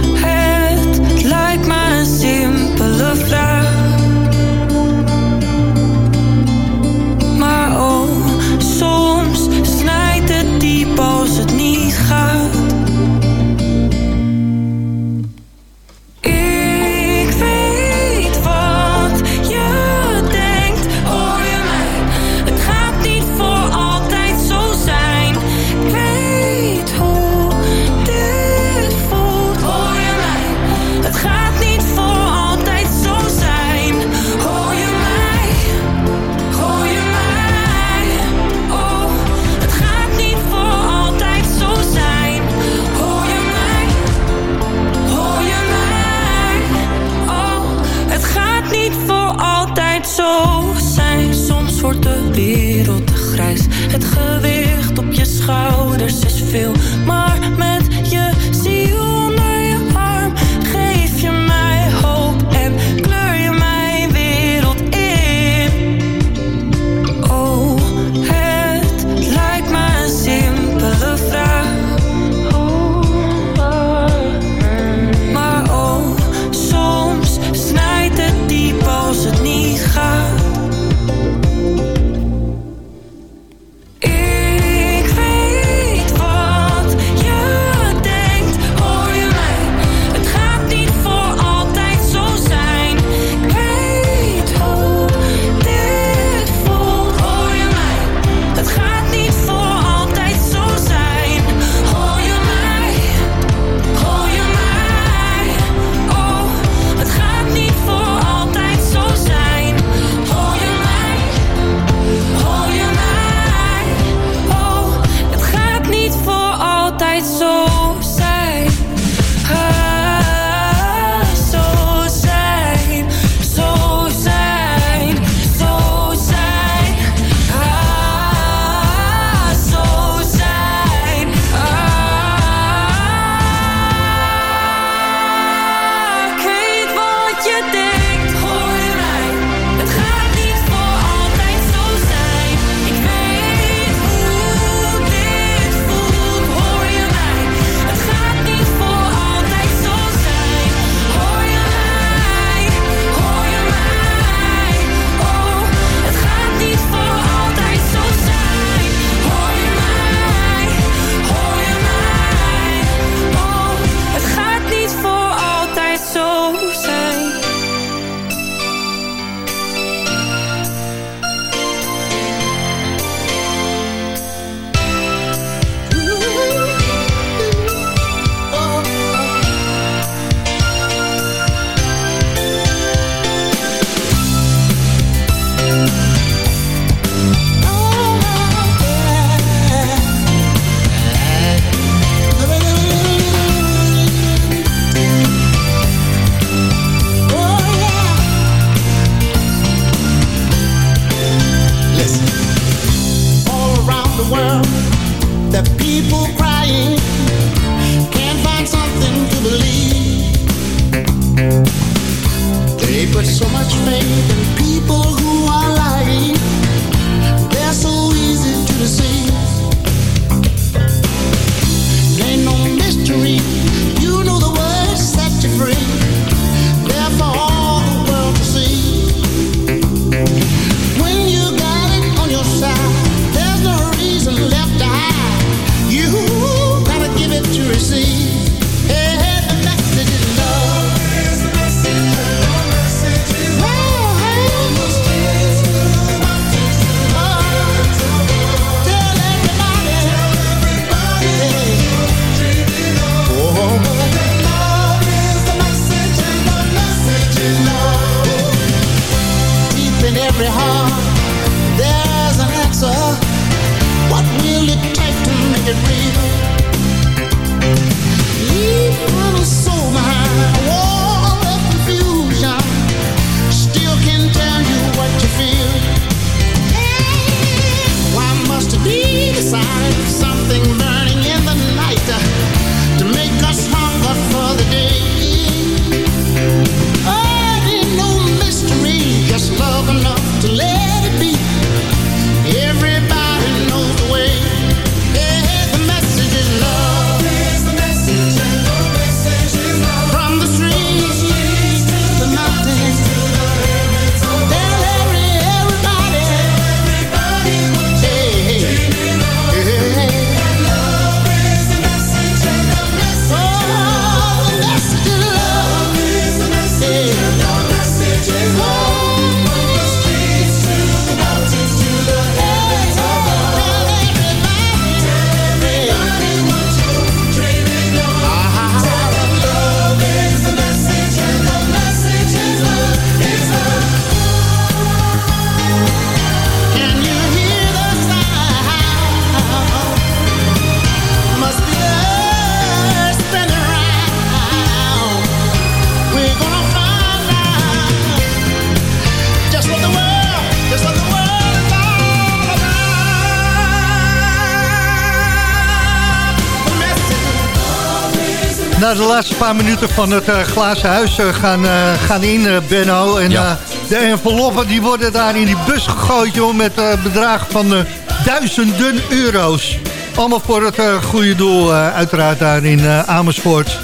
Nou, de laatste paar minuten van het uh, glazen huis uh, gaan, uh, gaan in, Benno. En Ja. de enveloppen die worden daar in die bus gegooid, joh, met bedragen van duizenden euro's. Allemaal voor het goede doel, uiteraard daar in Amersfoort.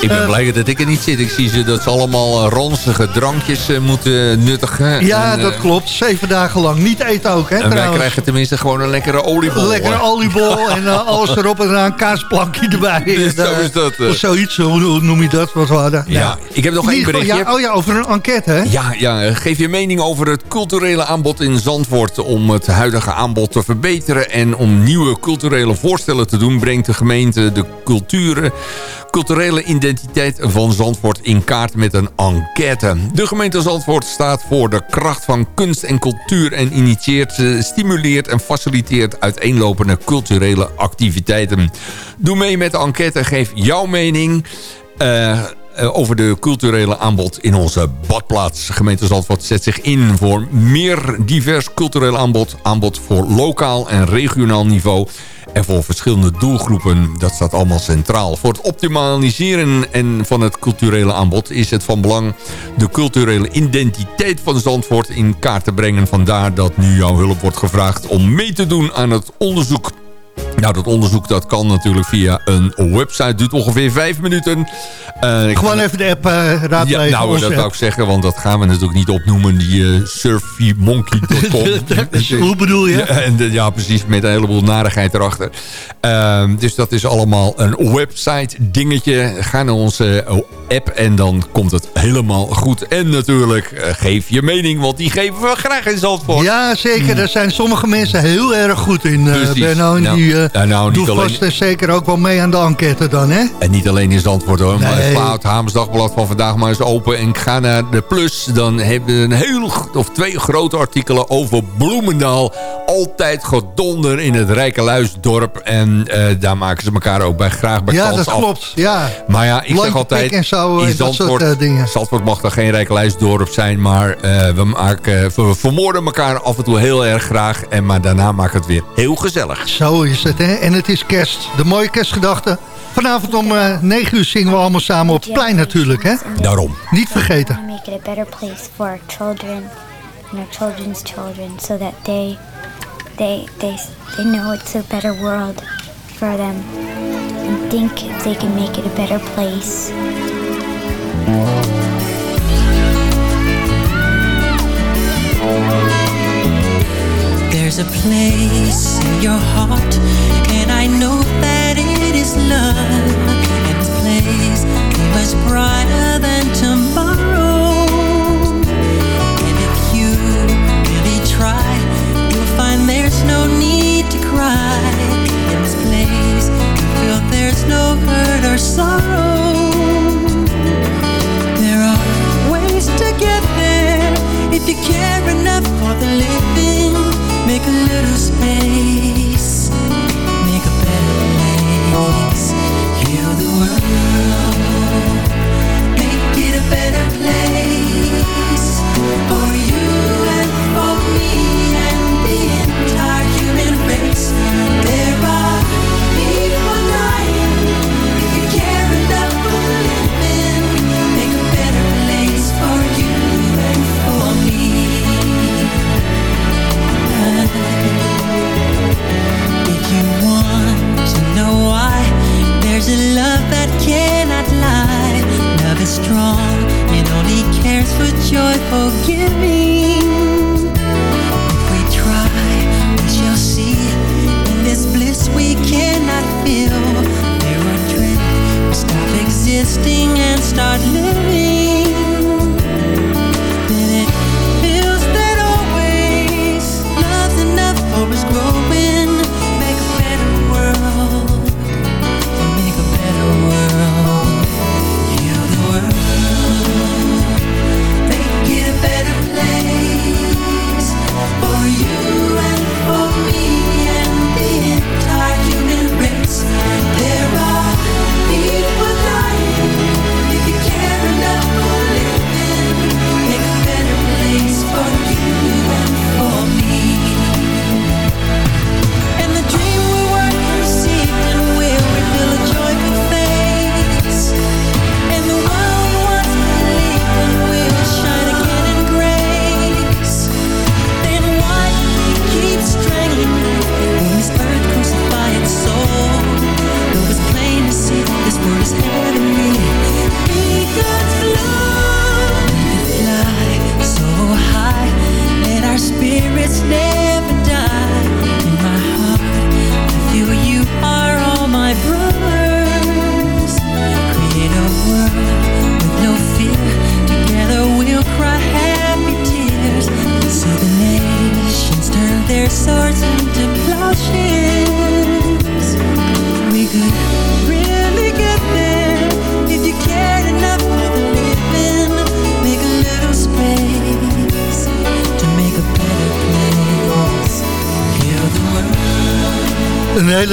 Ik ben Eh, blij dat ik er niet zit. Ik zie ze dat ze allemaal eh, ranzige drankjes eh, moeten nuttigen. Ja, En, dat klopt. Zeven dagen lang. Niet eten ook, hè, En wij krijgen tenminste gewoon een lekkere oliebol. Lekkere oliebol *laughs* en alles erop en eraan, kaasplankje erbij. *laughs* Dus En, zo is dat. Of zoiets, hoe, noem je dat? Wat we hadden. Ja, ik heb nog één berichtje. Ja, oh ja, over een enquête, hè? Ja, ja, geef je mening over het culturele aanbod in Zandvoort. Om het huidige aanbod te verbeteren en om nieuwe culturele voorstellen te doen... brengt de gemeente de culturen, culturele identiteit van Zandvoort in kaart met een enquête. De gemeente Zandvoort staat voor de kracht van kunst en cultuur... en initieert, eh, stimuleert en faciliteert uiteenlopende culturele activiteiten. Doe mee met de enquête en geef jouw mening... Eh, eh, over de culturele aanbod in onze badplaats. Gemeente Zandvoort zet zich in voor meer divers cultureel aanbod. Aanbod voor lokaal en regionaal niveau. En voor verschillende doelgroepen, dat staat allemaal centraal. Voor het optimaliseren en van het culturele aanbod is het van belang... de culturele identiteit van Zandvoort in kaart te brengen. Vandaar dat nu jouw hulp wordt gevraagd om mee te doen aan het onderzoek nou, dat onderzoek dat kan natuurlijk via een website. Duurt ongeveer vijf minuten. Eh, Gewoon even de app uh, ja, raadplegen. nou, onze dat app. zou ik zeggen, want dat gaan we natuurlijk niet opnoemen. Die uh, surfymonkey.com. *laughs* Hoe bedoel je? Ja, en ja, precies, met een heleboel narigheid erachter. Ehm, dus dat is allemaal een website dingetje. Ga naar onze eh, app en dan komt het helemaal goed. En natuurlijk, eh, geef je mening, want die geven we graag in Zandvoort. Ja, zeker. Daar zijn sommige mensen heel erg goed in, eh. Benno. En Nou, die eh ja, nou, alleen- vast en zeker ook wel mee aan de enquête dan, hè? En niet alleen in Zandvoort hoor. Maar Nee. sla het Dagblad van vandaag maar eens open. En ik ga naar de Plus. Dan hebben we een heel, of twee grote artikelen over Bloemendaal. Altijd gedonder in het Rijkeluisdorp. En eh, daar maken ze elkaar ook bij graag bij Ja, dat af. klopt. Ja. Maar ja, ik zeg altijd, Pik en zo, in eh, soort, Zandvoort, eh, dingen. Zandvoort mag dan geen Rijkeluisdorp zijn. Maar eh, we, maken, we vermoorden elkaar af en toe heel erg graag. En, maar daarna maakt het weer heel gezellig. Zo is het, hè? En het is kerst. De mooie kerstgedachte. Vanavond om eh 9 uur zingen we allemaal samen op het plein natuurlijk, hè? Daarom. Niet vergeten. make it a better place for our children and our children's children so that they they they they know it's a better world for them and think they can make it a better place. There's a place in your heart,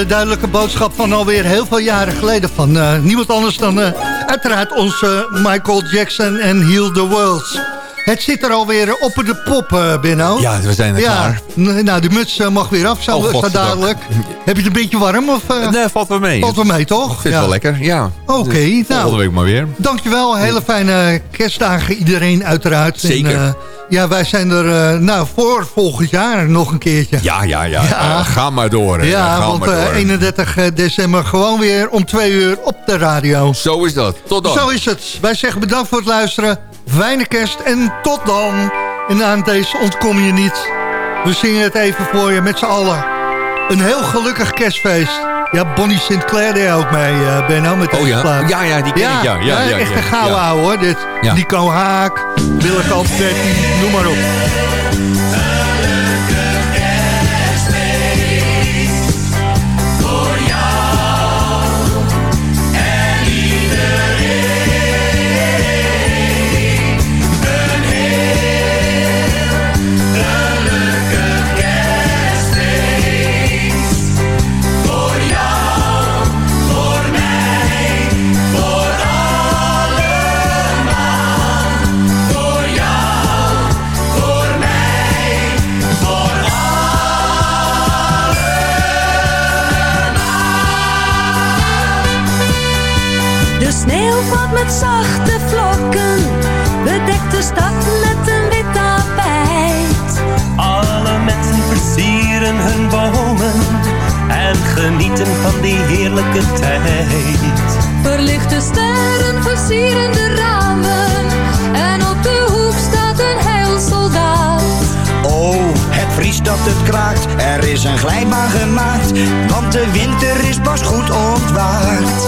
duidelijke boodschap van alweer heel veel jaren geleden. Van eh, niemand anders dan uh, uiteraard onze Michael Jackson en Heal the World. Het zit er alweer op de pop, uh, Benno. Ja, we zijn er ja, klaar. Nou, de muts mag weer af, zo, oh, dadelijk. Heb je het een beetje warm? Of, nee, valt wel mee. Valt wel mee, toch? Het wel lekker, ja. Oké, okay, dus, nou. Volgende week maar weer. Dankjewel, hele fijne kerstdagen iedereen uiteraard. Zeker. En, ja, wij zijn er uh, nou, voor volgend jaar nog een keertje. Ja, ja, ja. ja. Uh, ga maar door. Hè. Ja, ga want maar door. Uh, 31 december gewoon weer om twee uur op de radio. Zo is dat. Tot dan. Zo is het. Wij zeggen bedankt voor het luisteren. Fijne kerst en tot dan. En aan deze ontkom je niet. We zingen het even voor je met z'n allen. Een heel gelukkig kerstfeest. Ja, Bonnie Sinclair deed ook mee, uh, Benno, met deze oh, ja? plaat. Ja, ja, die ken ja, ik, ja. ja, ja, ja echt een gouden hoor, dit. Nico Haak, Willeke Alberti, noem maar op. genieten van die heerlijke tijd. Verlichte sterren versieren de ramen en op de hoek staat een heilsoldaat. Oh, het vriest dat het kraakt, er is een glijbaan gemaakt, want de winter is pas goed ontwaakt.